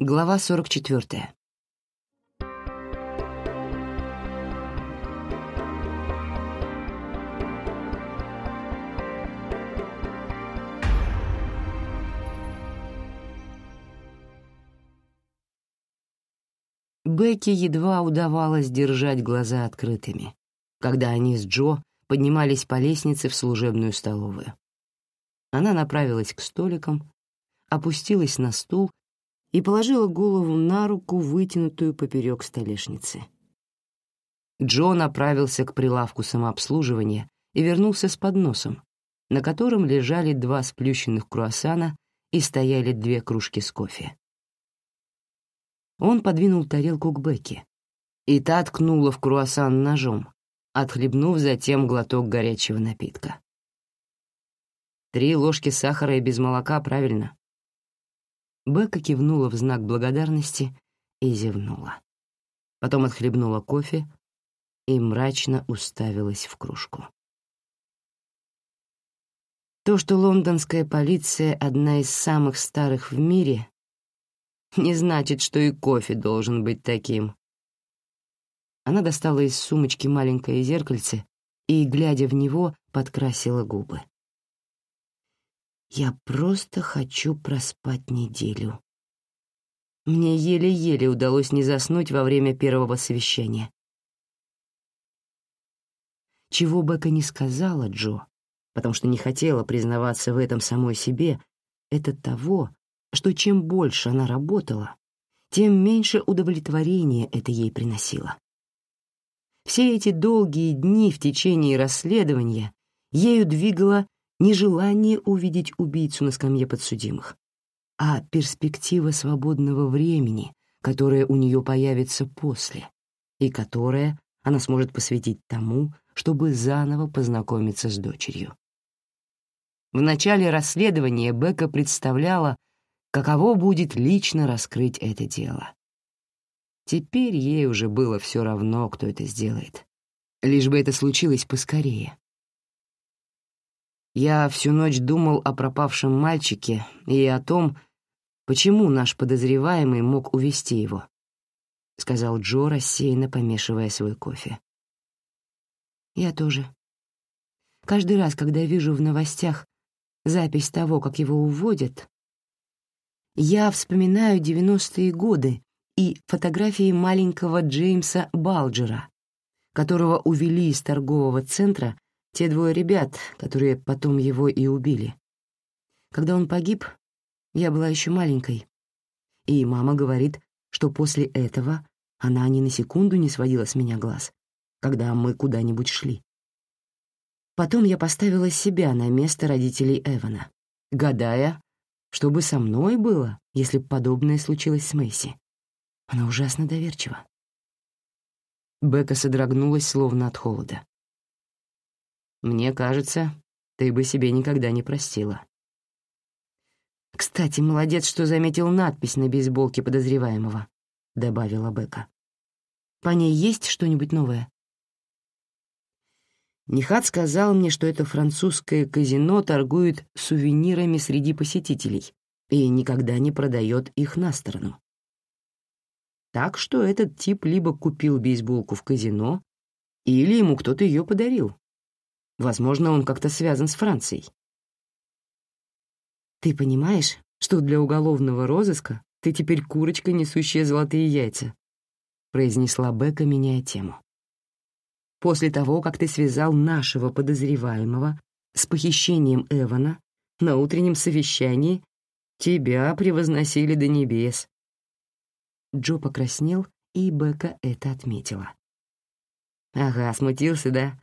Глава 44. Бекки едва удавалось держать глаза открытыми, когда они с Джо поднимались по лестнице в служебную столовую. Она направилась к столикам, опустилась на стул и положила голову на руку, вытянутую поперек столешницы. Джо направился к прилавку самообслуживания и вернулся с подносом, на котором лежали два сплющенных круассана и стояли две кружки с кофе. Он подвинул тарелку к Бекке, и та ткнула в круассан ножом, отхлебнув затем глоток горячего напитка. Три ложки сахара и без молока, правильно? Бекка кивнула в знак благодарности и зевнула. Потом отхлебнула кофе и мрачно уставилась в кружку. То, что лондонская полиция одна из самых старых в мире, не значит, что и кофе должен быть таким. Она достала из сумочки маленькое зеркальце и, глядя в него, подкрасила губы. Я просто хочу проспать неделю. Мне еле-еле удалось не заснуть во время первого совещания. Чего Бека не сказала Джо, потому что не хотела признаваться в этом самой себе, это того, что чем больше она работала, тем меньше удовлетворения это ей приносило. Все эти долгие дни в течение расследования ею двигало нежелание увидеть убийцу на скамье подсудимых, а перспектива свободного времени, которое у нее появится после, и которое она сможет посвятить тому, чтобы заново познакомиться с дочерью. В начале расследования Бека представляла, каково будет лично раскрыть это дело. Теперь ей уже было все равно, кто это сделает. Лишь бы это случилось поскорее. Я всю ночь думал о пропавшем мальчике и о том, почему наш подозреваемый мог увести его, — сказал Джо, рассеянно помешивая свой кофе. Я тоже. Каждый раз, когда вижу в новостях запись того, как его уводят, я вспоминаю девяностые годы и фотографии маленького Джеймса Балджера, которого увели из торгового центра те двое ребят, которые потом его и убили. Когда он погиб, я была еще маленькой. И мама говорит, что после этого она ни на секунду не сводила с меня глаз, когда мы куда-нибудь шли. Потом я поставила себя на место родителей Эвана, гадая, что бы со мной было, если бы подобное случилось с Мэйси. Она ужасно доверчива. Бека содрогнулась, словно от холода. Мне кажется, ты бы себе никогда не простила. «Кстати, молодец, что заметил надпись на бейсболке подозреваемого», — добавила Бека. «По ней есть что-нибудь новое?» Нихат сказал мне, что это французское казино торгует сувенирами среди посетителей и никогда не продает их на сторону. Так что этот тип либо купил бейсболку в казино, или ему кто-то ее подарил. Возможно, он как-то связан с Францией. Ты понимаешь, что для уголовного розыска ты теперь курочка, несущая золотые яйца? произнесла Бека, меняя тему. После того, как ты связал нашего подозреваемого с похищением Эвана на утреннем совещании, тебя превозносили до небес. Джо покраснел, и Бека это отметила. «Ага, смутился, да?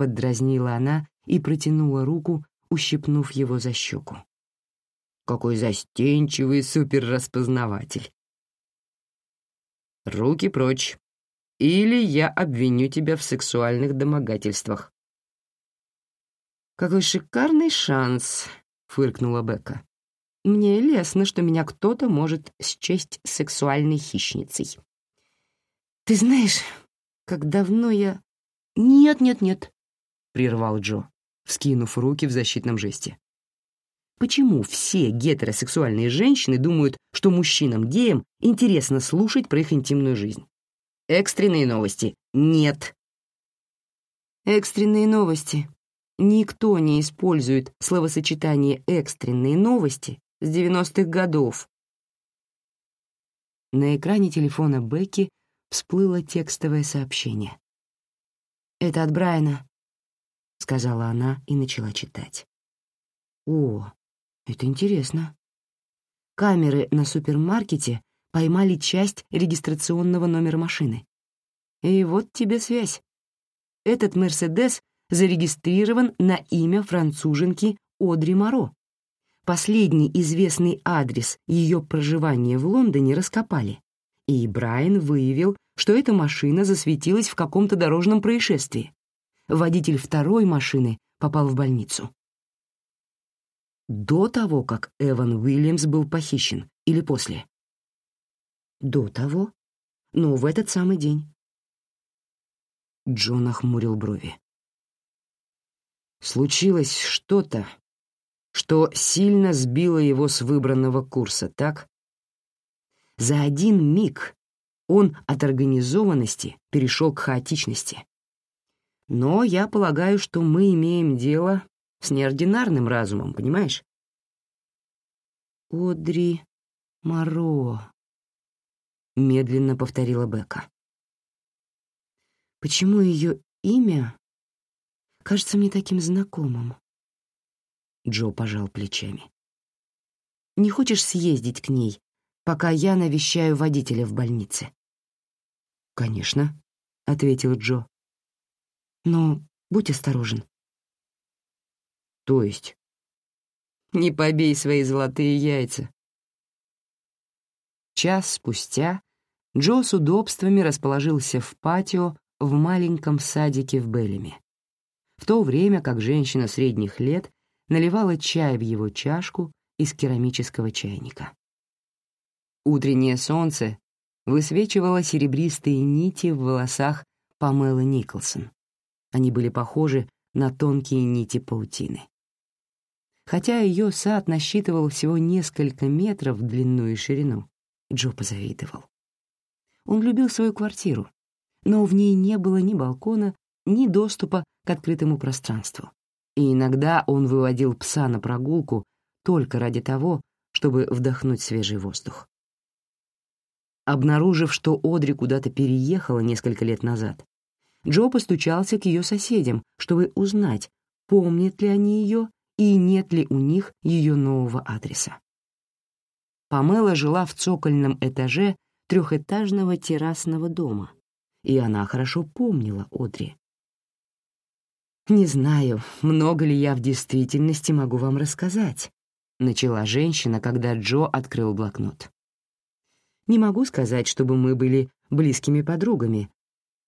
Поддразнила она и протянула руку, ущипнув его за щеку. Какой застенчивый суперраспознаватель. Руки прочь, или я обвиню тебя в сексуальных домогательствах. Какой шикарный шанс, фыркнула Бека. Мне лестно, что меня кто-то может счесть сексуальной хищницей. Ты знаешь, как давно я... Нет, нет, нет, — прервал Джо, вскинув руки в защитном жесте. почему все гетеросексуальные женщины думают, что мужчинам-геям интересно слушать про их интимную жизнь. Экстренные новости — нет. Экстренные новости. Никто не использует словосочетание «экстренные новости» с 90-х годов. На экране телефона Бекки всплыло текстовое сообщение. «Это от Брайана», — сказала она и начала читать. «О, это интересно. Камеры на супермаркете поймали часть регистрационного номера машины. И вот тебе связь. Этот «Мерседес» зарегистрирован на имя француженки Одри Моро. Последний известный адрес ее проживания в Лондоне раскопали, и Брайан выявил, что эта машина засветилась в каком-то дорожном происшествии. Водитель второй машины попал в больницу. До того, как Эван Уильямс был похищен, или после? До того, но в этот самый день. Джон охмурил брови. Случилось что-то, что сильно сбило его с выбранного курса, так? За один миг он от организованности перешел к хаотичности. Но я полагаю, что мы имеем дело с неординарным разумом, понимаешь? «Одри Моро», — медленно повторила Бека. «Почему ее имя кажется мне таким знакомым?» Джо пожал плечами. «Не хочешь съездить к ней, пока я навещаю водителя в больнице?» «Конечно», — ответил Джо. «Но будь осторожен». «То есть?» «Не побей свои золотые яйца». Час спустя Джо с удобствами расположился в патио в маленьком садике в Беллиме, в то время как женщина средних лет наливала чай в его чашку из керамического чайника. Утреннее солнце высвечивало серебристые нити в волосах Памелы Николсон. Они были похожи на тонкие нити паутины. Хотя ее сад насчитывал всего несколько метров в длину и ширину, Джо позавидовал. Он любил свою квартиру, но в ней не было ни балкона, ни доступа к открытому пространству и иногда он выводил пса на прогулку только ради того, чтобы вдохнуть свежий воздух. Обнаружив, что Одри куда-то переехала несколько лет назад, Джо постучался к ее соседям, чтобы узнать, помнят ли они ее и нет ли у них ее нового адреса. Памела жила в цокольном этаже трехэтажного террасного дома, и она хорошо помнила Одри. «Не знаю, много ли я в действительности могу вам рассказать», — начала женщина, когда Джо открыл блокнот. «Не могу сказать, чтобы мы были близкими подругами,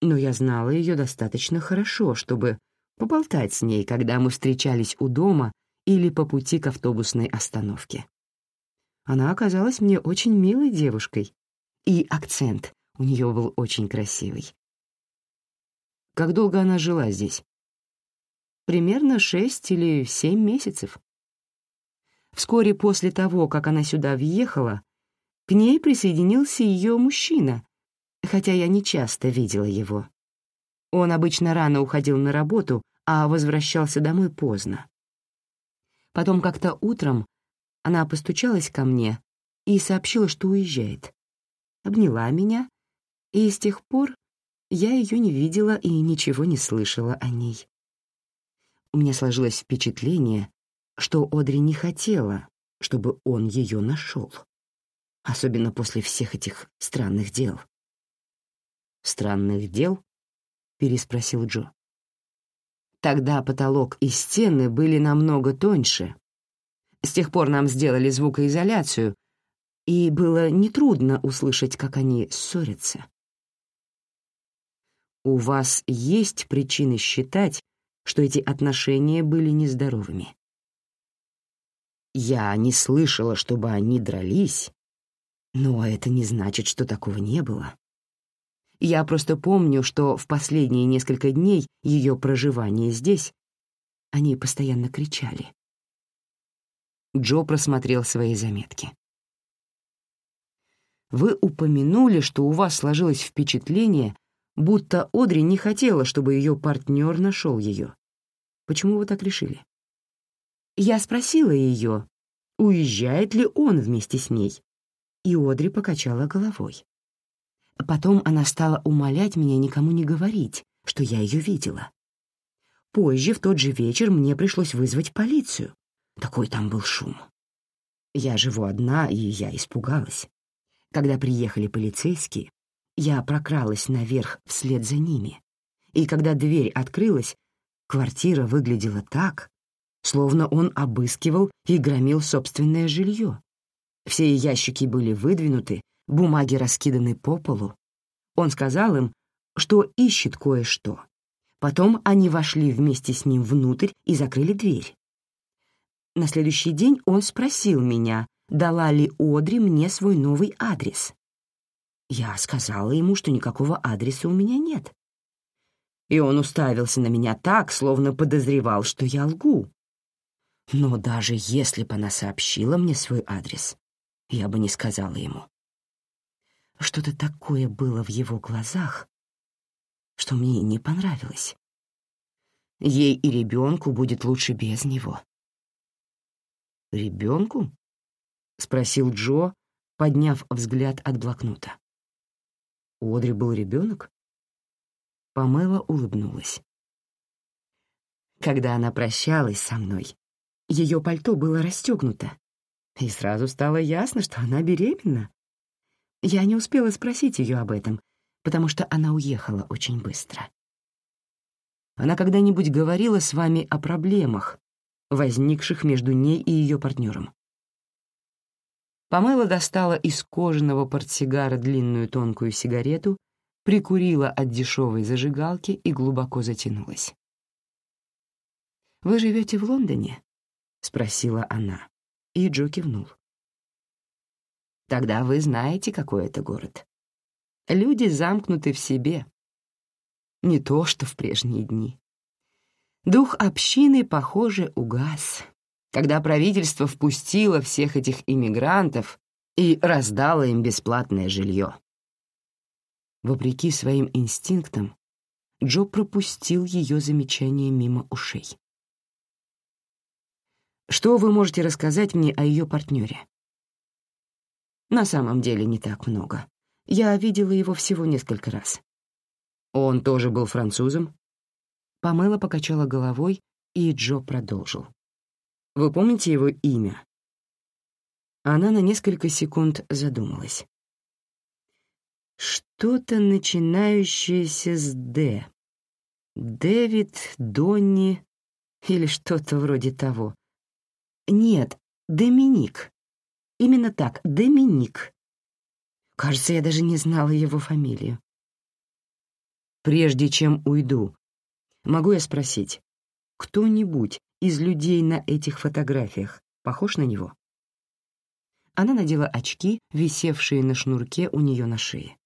но я знала ее достаточно хорошо, чтобы поболтать с ней, когда мы встречались у дома или по пути к автобусной остановке. Она оказалась мне очень милой девушкой, и акцент у нее был очень красивый. Как долго она жила здесь? примерно шесть или семь месяцев. Вскоре после того, как она сюда въехала, к ней присоединился ее мужчина, хотя я не часто видела его. Он обычно рано уходил на работу, а возвращался домой поздно. Потом как-то утром она постучалась ко мне и сообщила, что уезжает. Обняла меня, и с тех пор я ее не видела и ничего не слышала о ней. У меня сложилось впечатление, что Одри не хотела, чтобы он ее нашел. Особенно после всех этих странных дел. «Странных дел?» — переспросил Джо. Тогда потолок и стены были намного тоньше. С тех пор нам сделали звукоизоляцию, и было нетрудно услышать, как они ссорятся. У вас есть причины считать, что эти отношения были нездоровыми. Я не слышала, чтобы они дрались, но это не значит, что такого не было. Я просто помню, что в последние несколько дней ее проживания здесь они постоянно кричали. Джо просмотрел свои заметки. «Вы упомянули, что у вас сложилось впечатление, будто Одри не хотела, чтобы ее партнер нашел ее. Почему вы так решили?» Я спросила ее, уезжает ли он вместе с ней, и Одри покачала головой. Потом она стала умолять меня никому не говорить, что я ее видела. Позже, в тот же вечер, мне пришлось вызвать полицию. Такой там был шум. Я живу одна, и я испугалась. Когда приехали полицейские, я прокралась наверх вслед за ними. И когда дверь открылась, квартира выглядела так, словно он обыскивал и громил собственное жилье. Все ящики были выдвинуты, бумаги раскиданы по полу. Он сказал им, что ищет кое-что. Потом они вошли вместе с ним внутрь и закрыли дверь. На следующий день он спросил меня, дала ли Одри мне свой новый адрес. Я сказала ему, что никакого адреса у меня нет. И он уставился на меня так, словно подозревал, что я лгу. Но даже если бы она сообщила мне свой адрес, я бы не сказала ему. Что-то такое было в его глазах, что мне не понравилось. Ей и ребенку будет лучше без него. «Ребенку?» — спросил Джо, подняв взгляд от блокнота. У Одри был ребенок? Памела улыбнулась. Когда она прощалась со мной, ее пальто было расстегнуто, и сразу стало ясно, что она беременна. Я не успела спросить ее об этом, потому что она уехала очень быстро. Она когда-нибудь говорила с вами о проблемах, возникших между ней и ее партнером? Памела достала из кожаного портсигара длинную тонкую сигарету, прикурила от дешевой зажигалки и глубоко затянулась. «Вы живете в Лондоне?» — спросила она, и Джо кивнул. «Тогда вы знаете, какой это город. Люди замкнуты в себе, не то что в прежние дни. Дух общины, похоже, угас, когда правительство впустило всех этих иммигрантов и раздало им бесплатное жилье. Вопреки своим инстинктам, Джо пропустил ее замечание мимо ушей. «Что вы можете рассказать мне о ее партнере?» «На самом деле не так много. Я видела его всего несколько раз. Он тоже был французом? Памела покачала головой, и Джо продолжил. Вы помните его имя? Она на несколько секунд задумалась. Что-то начинающееся с «Д». Дэвид, Донни или что-то вроде того. Нет, Доминик. Именно так, Доминик. Кажется, я даже не знала его фамилию. Прежде чем уйду, могу я спросить, кто-нибудь из людей на этих фотографиях похож на него? Она надела очки, висевшие на шнурке у нее на шее.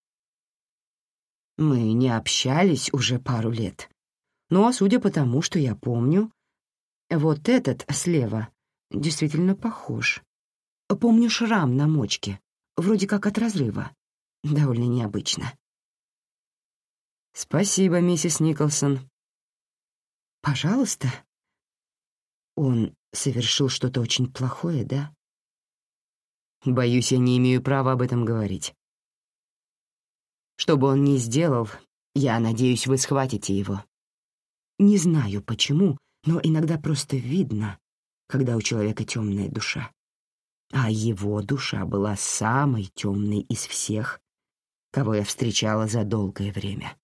Мы не общались уже пару лет. Но, судя по тому, что я помню, вот этот слева действительно похож. Помню шрам на мочке, вроде как от разрыва. Довольно необычно. «Спасибо, миссис Николсон». «Пожалуйста». Он совершил что-то очень плохое, да? Боюсь, я не имею права об этом говорить. Что бы он ни сделал, я надеюсь, вы схватите его. Не знаю почему, но иногда просто видно, когда у человека темная душа. А его душа была самой темной из всех, кого я встречала за долгое время.